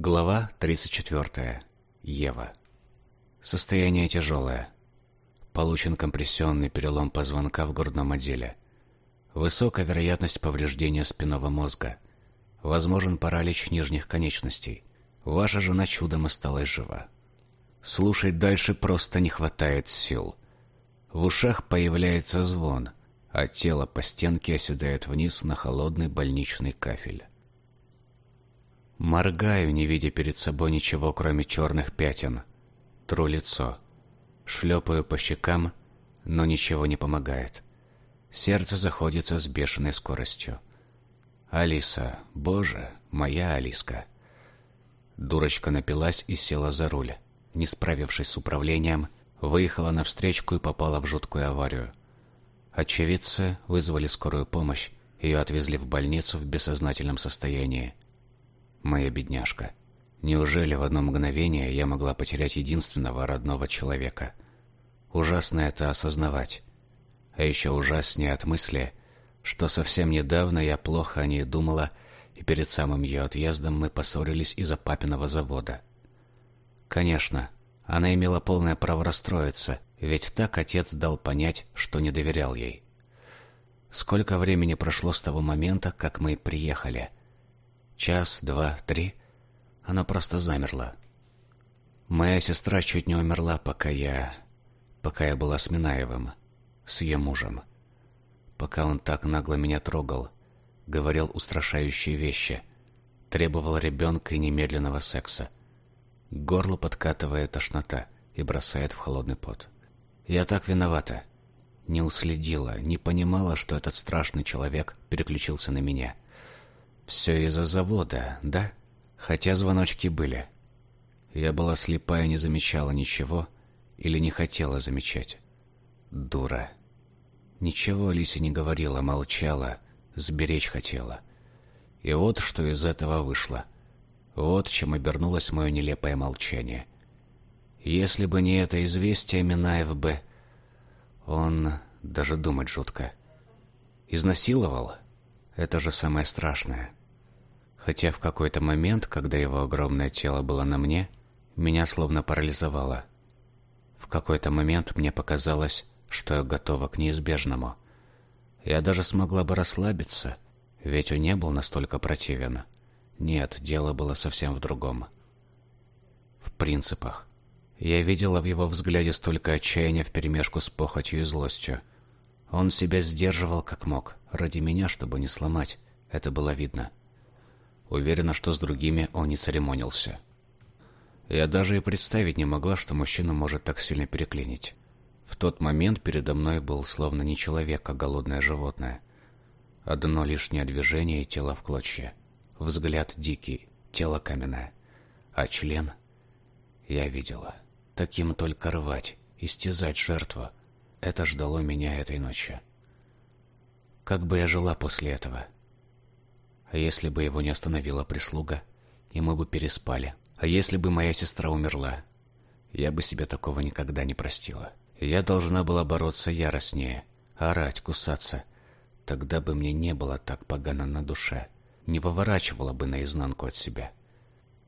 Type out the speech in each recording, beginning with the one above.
Глава 34. Ева. Состояние тяжелое. Получен компрессионный перелом позвонка в грудном отделе. Высокая вероятность повреждения спинного мозга. Возможен паралич нижних конечностей. Ваша жена чудом осталась жива. Слушать дальше просто не хватает сил. В ушах появляется звон, а тело по стенке оседает вниз на холодный больничный кафель. Моргаю, не видя перед собой ничего, кроме черных пятен. Тру лицо. Шлепаю по щекам, но ничего не помогает. Сердце заходится с бешеной скоростью. Алиса, боже, моя Алиска. Дурочка напилась и села за руль. Не справившись с управлением, выехала на встречку и попала в жуткую аварию. Очевидцы вызвали скорую помощь, ее отвезли в больницу в бессознательном состоянии моя бедняжка. Неужели в одно мгновение я могла потерять единственного родного человека? Ужасно это осознавать. А еще ужаснее от мысли, что совсем недавно я плохо о ней думала, и перед самым ее отъездом мы поссорились из-за папиного завода. Конечно, она имела полное право расстроиться, ведь так отец дал понять, что не доверял ей. Сколько времени прошло с того момента, как мы приехали – Час, два, три. Она просто замерла. Моя сестра чуть не умерла, пока я... Пока я была с Минаевым, с ее мужем. Пока он так нагло меня трогал, говорил устрашающие вещи, требовал ребенка и немедленного секса. Горло подкатывает тошнота и бросает в холодный пот. Я так виновата. Не уследила, не понимала, что этот страшный человек переключился на меня — все из-за завода, да? Хотя звоночки были. Я была слепая, не замечала ничего или не хотела замечать. Дура. Ничего Лисе не говорила, молчала, сберечь хотела. И вот что из этого вышло. Вот чем обернулось мое нелепое молчание. Если бы не это известие, Минаев бы... Он... даже думать жутко. Изнасиловал? Это же самое страшное. Хотя в какой-то момент, когда его огромное тело было на мне, меня словно парализовало. В какой-то момент мне показалось, что я готова к неизбежному. Я даже смогла бы расслабиться, ведь он не был настолько противен. Нет, дело было совсем в другом. В принципах. Я видела в его взгляде столько отчаяния вперемешку с похотью и злостью. Он себя сдерживал как мог, ради меня, чтобы не сломать. Это было видно. Уверена, что с другими он не церемонился. Я даже и представить не могла, что мужчина может так сильно переклинить. В тот момент передо мной был словно не человек, а голодное животное. Одно лишнее движение и тело в клочья. Взгляд дикий, тело каменное. А член я видела. Таким только рвать, истязать жертву. Это ждало меня этой ночью. Как бы я жила после этого? — а если бы его не остановила прислуга, и мы бы переспали? А если бы моя сестра умерла? Я бы себе такого никогда не простила. Я должна была бороться яростнее, орать, кусаться. Тогда бы мне не было так погано на душе. Не выворачивала бы наизнанку от себя.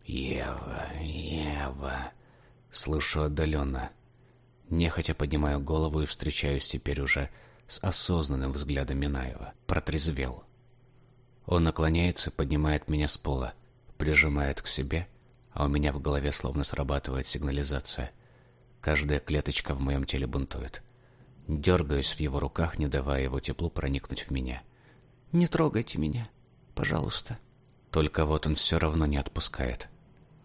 «Ева, Ева...» Слышу отдаленно. Нехотя поднимаю голову и встречаюсь теперь уже с осознанным взглядом Минаева. Протрезвел. Он наклоняется, поднимает меня с пола, прижимает к себе, а у меня в голове словно срабатывает сигнализация. Каждая клеточка в моем теле бунтует. Дергаюсь в его руках, не давая его теплу проникнуть в меня. «Не трогайте меня, пожалуйста». Только вот он все равно не отпускает.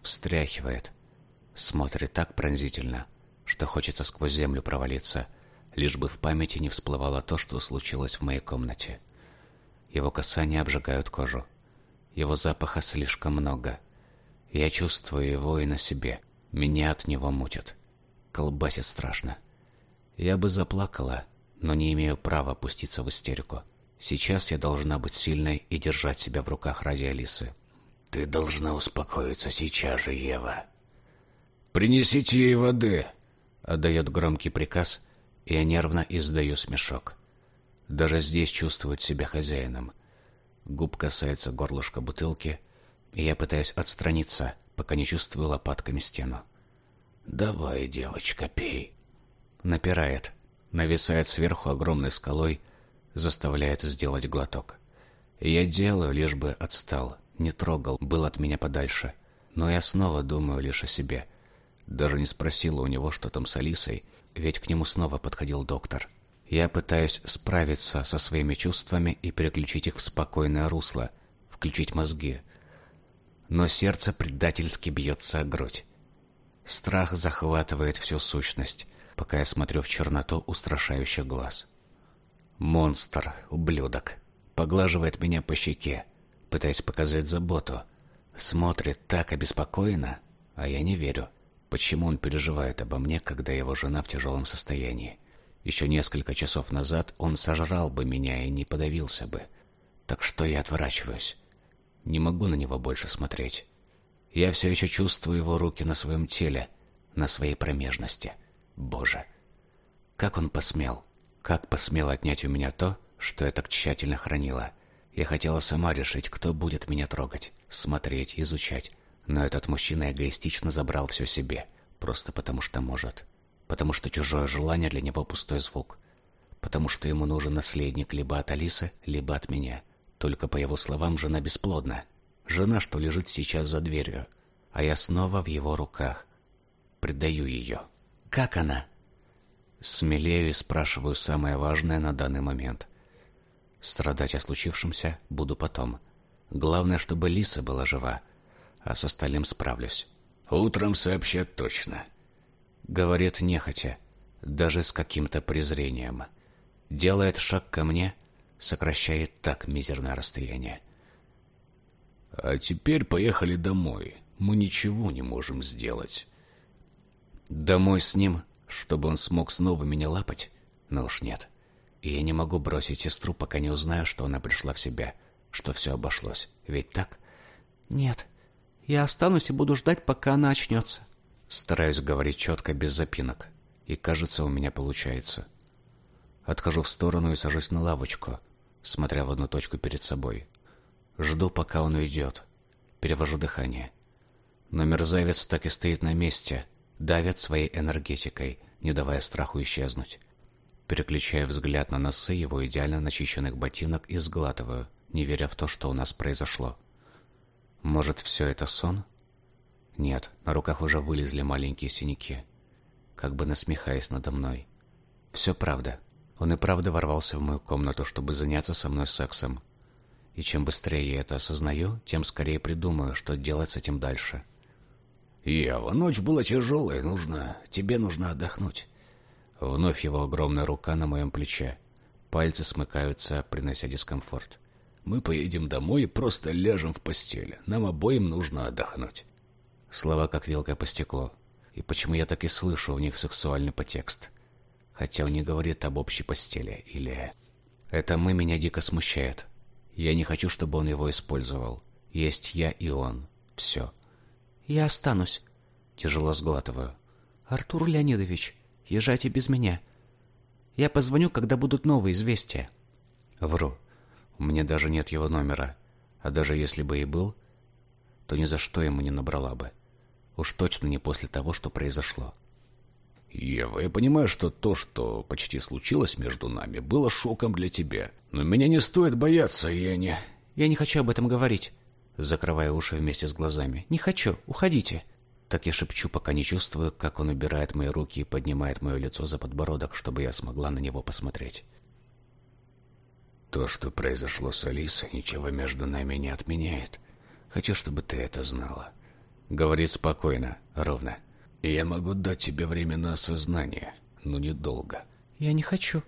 Встряхивает. Смотрит так пронзительно, что хочется сквозь землю провалиться, лишь бы в памяти не всплывало то, что случилось в моей комнате. Его касания обжигают кожу. Его запаха слишком много. Я чувствую его и на себе. Меня от него мутит. Колбасит страшно. Я бы заплакала, но не имею права опуститься в истерику. Сейчас я должна быть сильной и держать себя в руках ради Алисы. Ты должна успокоиться сейчас же, Ева. Принесите ей воды, отдает громкий приказ, и я нервно издаю смешок. Даже здесь чувствует себя хозяином. Губ касается горлышка бутылки, и я пытаюсь отстраниться, пока не чувствую лопатками стену. «Давай, девочка, пей». Напирает, нависает сверху огромной скалой, заставляет сделать глоток. Я делаю, лишь бы отстал, не трогал, был от меня подальше. Но я снова думаю лишь о себе. Даже не спросила у него, что там с Алисой, ведь к нему снова подходил доктор. Я пытаюсь справиться со своими чувствами и переключить их в спокойное русло, включить мозги. Но сердце предательски бьется о грудь. Страх захватывает всю сущность, пока я смотрю в черноту устрашающих глаз. Монстр, ублюдок, поглаживает меня по щеке, пытаясь показать заботу. Смотрит так обеспокоенно, а я не верю. Почему он переживает обо мне, когда его жена в тяжелом состоянии? Еще несколько часов назад он сожрал бы меня и не подавился бы. Так что я отворачиваюсь. Не могу на него больше смотреть. Я все еще чувствую его руки на своем теле, на своей промежности. Боже, как он посмел? Как посмел отнять у меня то, что я так тщательно хранила? Я хотела сама решить, кто будет меня трогать, смотреть, изучать. Но этот мужчина эгоистично забрал все себе, просто потому что может потому что чужое желание для него пустой звук, потому что ему нужен наследник либо от Алисы, либо от меня. Только по его словам, жена бесплодна. Жена, что лежит сейчас за дверью, а я снова в его руках. Предаю ее. Как она? Смелею и спрашиваю самое важное на данный момент. Страдать о случившемся буду потом. Главное, чтобы Лиса была жива, а с остальным справлюсь. Утром сообщат точно. Говорит нехотя, даже с каким-то презрением. Делает шаг ко мне, сокращает так мизерное расстояние. А теперь поехали домой. Мы ничего не можем сделать. Домой с ним, чтобы он смог снова меня лапать? Но уж нет. И я не могу бросить сестру, пока не узнаю, что она пришла в себя, что все обошлось. Ведь так? Нет. Я останусь и буду ждать, пока она очнется. Стараюсь говорить четко, без запинок. И кажется, у меня получается. Отхожу в сторону и сажусь на лавочку, смотря в одну точку перед собой. Жду, пока он уйдет. Перевожу дыхание. Но мерзавец так и стоит на месте, давит своей энергетикой, не давая страху исчезнуть. Переключаю взгляд на носы его идеально начищенных ботинок и сглатываю, не веря в то, что у нас произошло. Может, все это сон? — нет, на руках уже вылезли маленькие синяки, как бы насмехаясь надо мной. Все правда. Он и правда ворвался в мою комнату, чтобы заняться со мной сексом. И чем быстрее я это осознаю, тем скорее придумаю, что делать с этим дальше. «Ева, ночь была тяжелая, нужно... Тебе нужно отдохнуть». Вновь его огромная рука на моем плече. Пальцы смыкаются, принося дискомфорт. «Мы поедем домой и просто ляжем в постели. Нам обоим нужно отдохнуть». Слова как вилка по стеклу. И почему я так и слышу в них сексуальный подтекст? Хотя он не говорит об общей постели. Или... Это «мы» меня дико смущает. Я не хочу, чтобы он его использовал. Есть я и он. Все. Я останусь. Тяжело сглатываю. Артур Леонидович, езжайте без меня. Я позвоню, когда будут новые известия. Вру. У меня даже нет его номера. А даже если бы и был, то ни за что ему не набрала бы. Уж точно не после того, что произошло. Ева, я понимаю, что то, что почти случилось между нами, было шоком для тебя. Но меня не стоит бояться, я не... Я не хочу об этом говорить. Закрывая уши вместе с глазами. Не хочу, уходите. Так я шепчу, пока не чувствую, как он убирает мои руки и поднимает мое лицо за подбородок, чтобы я смогла на него посмотреть. То, что произошло с Алисой, ничего между нами не отменяет. Хочу, чтобы ты это знала. Говорит спокойно, ровно. Я могу дать тебе время на осознание, но недолго. Я не хочу.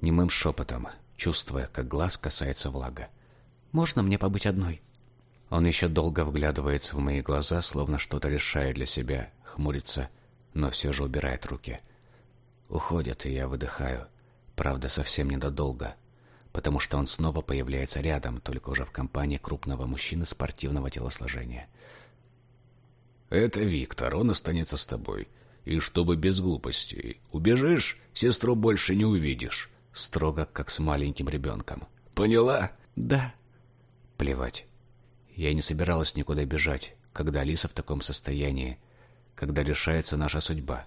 Немым шепотом, чувствуя, как глаз касается влага. Можно мне побыть одной? Он еще долго вглядывается в мои глаза, словно что-то решает для себя, хмурится, но все же убирает руки. Уходит, и я выдыхаю. Правда, совсем недолго, потому что он снова появляется рядом, только уже в компании крупного мужчины спортивного телосложения — это Виктор, он останется с тобой. И чтобы без глупостей. Убежишь, сестру больше не увидишь. Строго, как с маленьким ребенком. Поняла? Да. Плевать. Я не собиралась никуда бежать. когда Алиса в таком состоянии, когда решается наша судьба.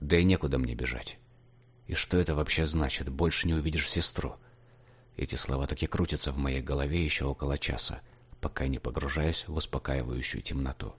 Да и некуда мне бежать. И что это вообще значит? Больше не увидишь сестру. Эти слова таки крутятся в моей голове еще около часа, пока не погружаюсь в успокаивающую темноту.